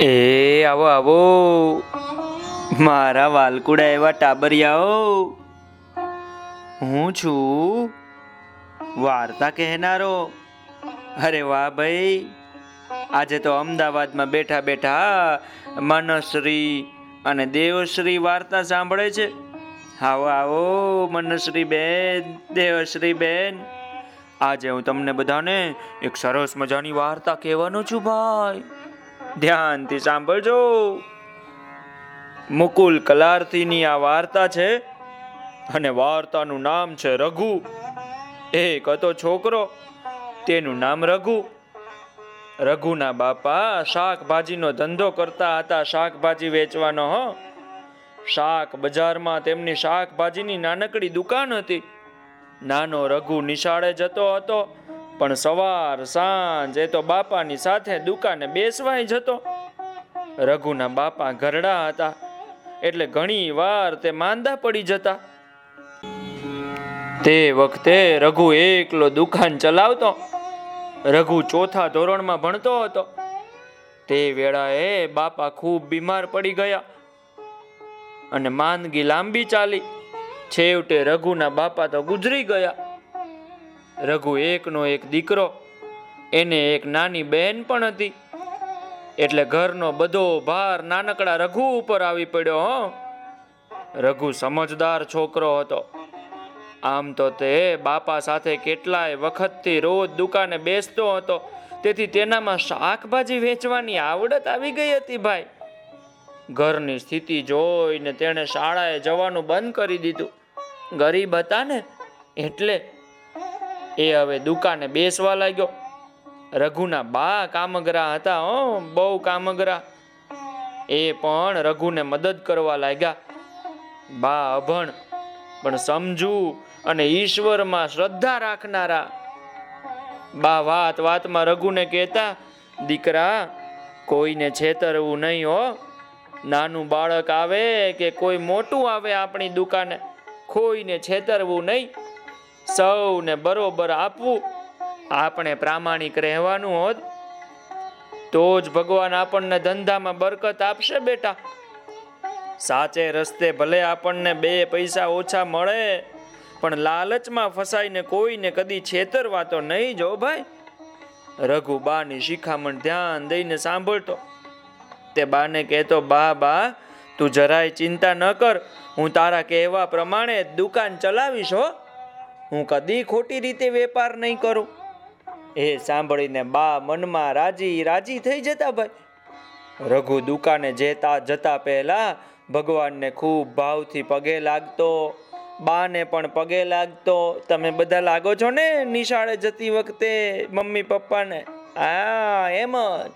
એ, આવો આવો. મારા વાલકુડા એવા ટાબરિયાઓ. હું છું વાર્તા કહેનારો. અરે વાહ ભાઈ. આજે તો અમદાવાદમાં બેઠા બેઠા મનશ્રી અને દેવશ્રી વાર્તા સાંભળે છે. આવો આવો, મનશ્રી બેન, દેવશ્રી બેન. આજે હું તમને બધાને એક સરસ મજાની વાર્તા કહેવાનો છું ભાઈ. ધ્યાનથી સાંભળજો. મુકુલ કલાર્થીની આ વાર્તા છે અને વાર્તાનું નામ છે રઘુ. એક હતો છોકરો, તેનું નામ રઘુ. રઘુના બાપા શાકભાજીનો ધંધો કરતા હતા, શાકભાજી વેચવાનો, હો. શાક બજારમાં તેમની શાકભાજીની નાનકડી દુકાન હતી. નાનો રઘુ નિશાળે જતો હતો. પણ સવાર, સાંજ, એ તો બાપાની સાથે દુકાને બેસવાય જતો રઘુના બાપા ઘરડા હતા, એટલે ઘણી વાર તે માંદા પડી જતા. તે વખતે રઘુ એકલો દુકાન ચલાવતો, રઘુ ચોથા ધોરણમાં ભણતો હતો. તે વેળાએ બાપા ખૂબ બીમાર પડી ગયા અને માંદગી લાંબી ચાલી. છેવટે રઘુના બાપા તો ગુજરી ગયા. રઘુ એકનો એક દીકરો, એને એક નાની બહેન પણ હતી. એટલે ઘરનો બધો ભાર નાનકડા રઘુ ઉપર આવી પડ્યો, હો. રઘુ સમજદાર છોકરો હતો. આમ તો તે બાપા સાથે કેટલાય વખતથી રોજ દુકાને બેસતો હતો. તેથી તેનામાં શાકભાજી વેચવાની આવડત આવી ગઈ હતી ભાઈ. ઘરની સ્થિતિ જોઈને તેણે શાળાએ જવાનું બંધ કરી દીધું. ગરીબ હતા ને, એટલે એ હવે દુકાને બેસવા લાગ્યો. રઘુના બા કામગરા હતા હો, બહુ કામગરા. એ પણ રઘુને મદદ કરવા લાગ્યા. બા અભણ, પણ સમજુ અને ઈશ્વરમાં શ્રદ્ધા રાખનારા. બા વાત વાતમાં રઘુને કહેતા, દીકરા, કોઈને છેતરવું નહીં હો. નાનું બાળક આવે કે કોઈ મોટું આવે આપણી દુકાને, કોઈને છેતરવું નહીં. સૌને બરોબર આપવું. આપણે પ્રામાણિક રહેવાનું હોત. તો જ ભગવાન આપણને ધંધામાં બરકત આપશે બેટા. સાચે રસ્તે ભલે આપણને બે પૈસા ઓછા મળે, પણ લાલચમાં ફસાઈને કોઈને કદી છેતરવા તો નહીં જો ભાઈ. રઘુ બાની શિખામણ ધ્યાન દઈને સાંભળતો. તે બાને કહેતો, બા બા, તું જરાય ચિંતા ન કર. હું તારા કહેવા પ્રમાણે દુકાન ચલાવીશ હો. હું કદી ખોટી રીતે વેપાર નહીં કરું. એ સાંભળીને બા મનમાં રાજી રાજી થઈ જતા ભાઈ. રઘુ દુકાને જતા જતા પહેલા ભગવાનને ખૂબ ભાવથી પગે લાગતો, બાને પણ પગે લાગતો. તમે બધા લાગો છો ને નિશાળે જતી વખતે મમ્મી પપ્પાને? હા, એમ જ.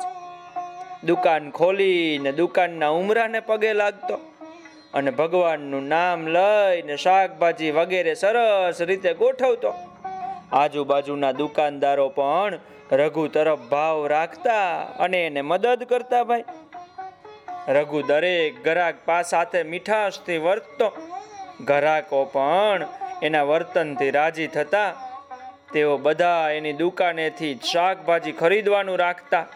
દુકાન ખોલીને દુકાનના ઉમરાને પગે લાગતો. અને ભગવાનનું નામ લઈને શાકભાજી વગેરે સરસ રીતે ગોઠવતો. આજુબાજુના દુકાનદારો પણ રઘુ તરફ ભાવ રાખતા અને એને મદદ કરતા ભાઈ. રઘુ દરેક ગ્રાહક પા સાથે મીઠાશથી વર્તતો. ગ્રાહકો પણ એના વર્તનથી રાજી થતા. તેઓ બધા એની દુકાનેથી શાકભાજી ખરીદવાનું રાખતા.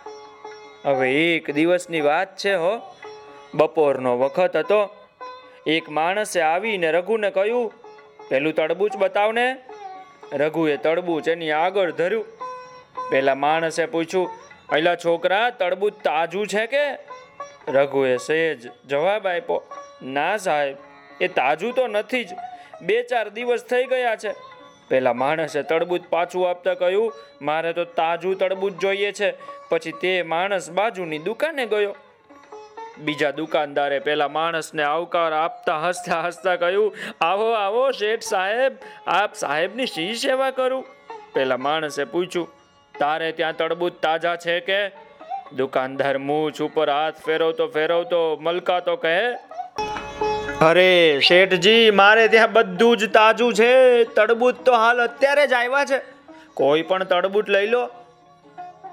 હવે એક દિવસની વાત છે હો. બપોરનો વખત હતો. એક માણસે આવીને રઘુને કહ્યું, પેલું તડબૂચ બતાવને. રઘુએ તડબૂચ એની આગળ ધર્યું. પેલા માણસે પૂછ્યું, અલા છોકરા, તડબૂચ તાજું છે કે? રઘુએ સહેજ જવાબ આપ્યો, ના સાહેબ, એ તાજું તો નથી જ. બે ચાર દિવસ થઈ ગયા છે. પેલા માણસે તડબૂચ પાછું આપતા કહ્યું, મારે તો તાજું તડબૂચ જોઈએ છે. પછી તે માણસ બાજુની દુકાને ગયો. બીજા દુકાનદારે પેલા માણસને આવકાર આપતા હસતા હસતા કહ્યું, આવો આવો શેઠ સાહેબ, આપ સાહેબની શી સેવા કરું? પેલા માણસે પૂછ્યું, તારે ત્યાં તડબૂચ તાજા છે કે? દુકાનદાર મૂછ ઉપર હાથ ફેરવતો ફેરવતો મલકાતો કહે, અરે શેઠજી, મારે ત્યાં બધું જ તાજું છે. તડબૂચ તો હાલ અત્યારે જ આવ્યા છે. કોઈ પણ તડબૂચ લઈ લો.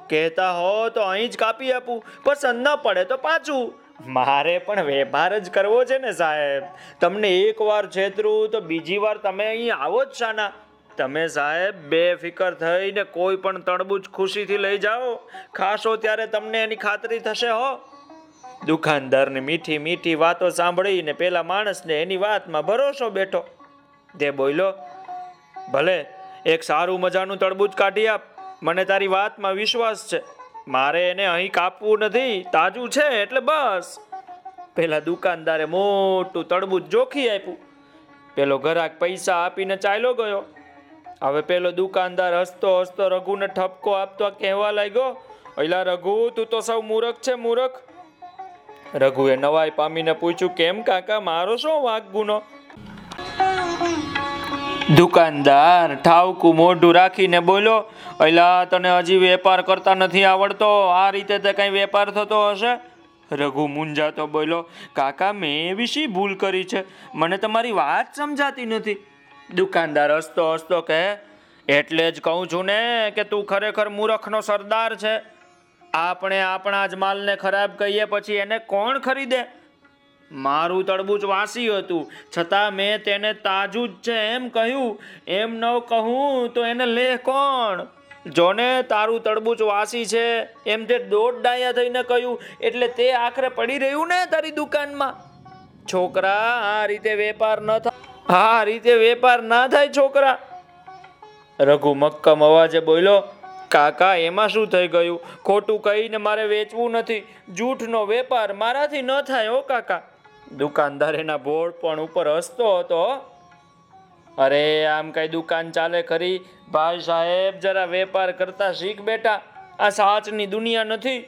કહેતા હો તો અહીં જ કાપી આપું. પસંદ ન પડે તો પાછું. મારે પણ વેપાર જ કરવો છે ને સાહેબ. તમને એક વાર છેતરું તો બીજી વાર તમે અહીં આવો જ શાના. તમે સાહેબ બે ફિકર થઈને કોઈ પણ તડબૂચ ખુશીથી લઈ જાઓ. ખાશો ત્યારે તમને એની ખાતરી થશે હો. દુકાનદારની મીઠી મીઠી વાતો સાંભળીને પેલા માણસને એની વાતમાં ભરોસો બેઠો. તે બોલ્યો, ભલે, એક સારું મજાનું તરબૂચ કાઢી આપ. મને તારી વાતમાં વિશ્વાસ છે. મારે એને અહીં કાપવું નથી, તાજું છે એટલે બસ. પેલા દુકાનદારે મોટું તડબૂચ જોખી આપ્યું. પેલો ઘરાક પૈસા આપીને ચાલ્યો ગયો. હવે પેલો દુકાનદાર હસતો હસતો રઘુને ઠપકો આપતો કહેવા લાગ્યો અલા રઘુ, તું તો સૌ મૂરખ છે, મૂરખ. રઘુએ નવાઈ પામીને પૂછ્યું, કેમ કાકા, મારો શું વાઘ ગુનો? દુકાનદાર ઠાવકું મોઢું રાખીને બોલો અલા તને હજી વેપાર કરતા નથી આવડતો? આ રીતે તે કઈ વેપાર થતો હશે? રઘુ મૂંઝાતો બોલો કાકા, મેં એવી શી ભૂલ કરી છે? મને તમારી વાત સમજાતી નથી. દુકાનદાર હસતો હસતો કહે, એટલે જ કહું છું ને કે તું ખરેખર મૂરખનો સરદાર છે. આપણે આપણા જ માલને ખરાબ કહીએ પછી એને કોણ ખરીદે? મારું તડબૂચ વાસી હતું. છતાં મેં તેને તાજું જ છે એમ કહ્યું, એમ ન કહું તો એને લે કોણ? જોને, તારું તડબૂચ વાસી છે. એમ તે દોઢ ડાયા થઈને કહ્યું, એટલે તે આખરે પડી રહ્યું ને તારી દુકાનમાં. છોકરા, આ રીતે વેપાર ન થાય આ રીતે વેપાર ના થાય, છોકરા. રઘુ મક્કમ અવાજે બોલ્યો, કાકા, એમાં શું થઈ ગયું? ખોટું કહીને મારે વેચવું નથી. જૂઠનો વેપાર મારાથી ન થાય, હો કાકા. દુકાનદાર એના બોર્ડ પણ ઉપર હસતો હતો. અરે, આમ કઈ દુકાન ચાલે ખરી? ભાઈ સાહેબ, જરા વેપાર કરતા શીખ બેટા. આ સાચની દુનિયા નથી.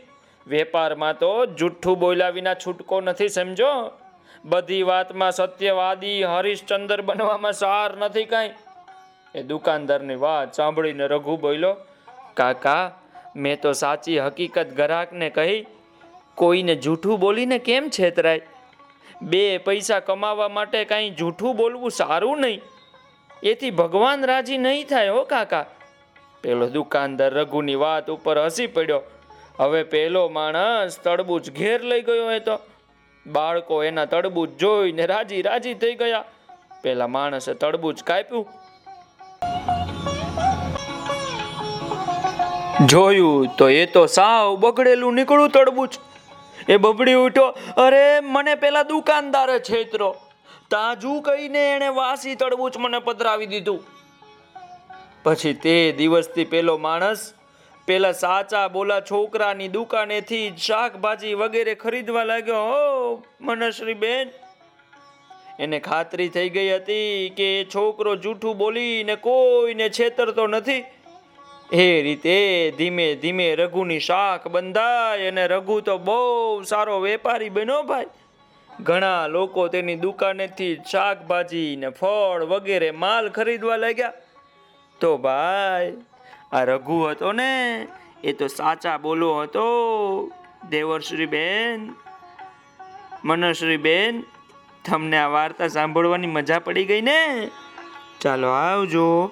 વેપારમાં તો જુઠ્ઠું બોલ્યા વિના છૂટકો નથી, સમજો? બધી વાતમાં સત્યવાદી હરિશ્ચંદ્ર બનવામાં સાર નથી કાંઈ. એ દુકાનદારની વાત સાંભળીને રઘુ બોલ્યો, કાકા, મેં તો સાચી હકીકત ગ્રાહકને કહી, કોઈને જૂઠું બોલીને કેમ છેતરાય? બે પૈસા કમાવા માટે કાંઈ જૂઠું બોલવું સારું નહીં. એથી ભગવાન રાજી નહીં થાય હો કાકા. પેલો દુકાનદાર રઘુની વાત ઉપર હસી પડ્યો. હવે પેલો માણસ તડબૂચ ઘેર લઈ ગયો એ તો. બાળકો એના તડબૂચ જોઈને રાજી રાજી થઈ ગયા. પેલા માણસે તડબૂચ કાપ્યું. જોયું તો એ તો સાવ બગડેલું નીકળું તડબૂચ. એ બબડી ઉઠ્યો અરે, મને પેલા દુકાનદારે છેતરો. તાજું કહીને એણે વાસી તડબૂચ મને પધરાવી દીધું. પછી તે દિવસથી પેલો માણસ પેલા સાચા બોલા છોકરાની દુકાનેથી શાકભાજી વગેરે ખરીદવા લાગ્યો. હો મનશ્રી બેન એને ખાતરી થઈ ગઈ હતી કે છોકરો જૂઠું બોલીને કોઈને છેતરતો નથી. એ રીતે ધીમે ધીમે રઘુની શાખ બંધાય અને રઘુ તો બહુ સારો વેપારી બન્યો ભાઈ. ઘણા લોકો તેની દુકાનેથી શાકભાજી ને ફળ વગેરે માલ ખરીદવા લાગ્યા. તો ભાઈ, આ રઘુ હતો ને, એ તો સાચા બોલો હતો. દેવરશ્રી બેન મનશ્રી બેન તમને આ વાર્તા સાંભળવાની મજા પડી ગઈ ને? ચાલો આવજો.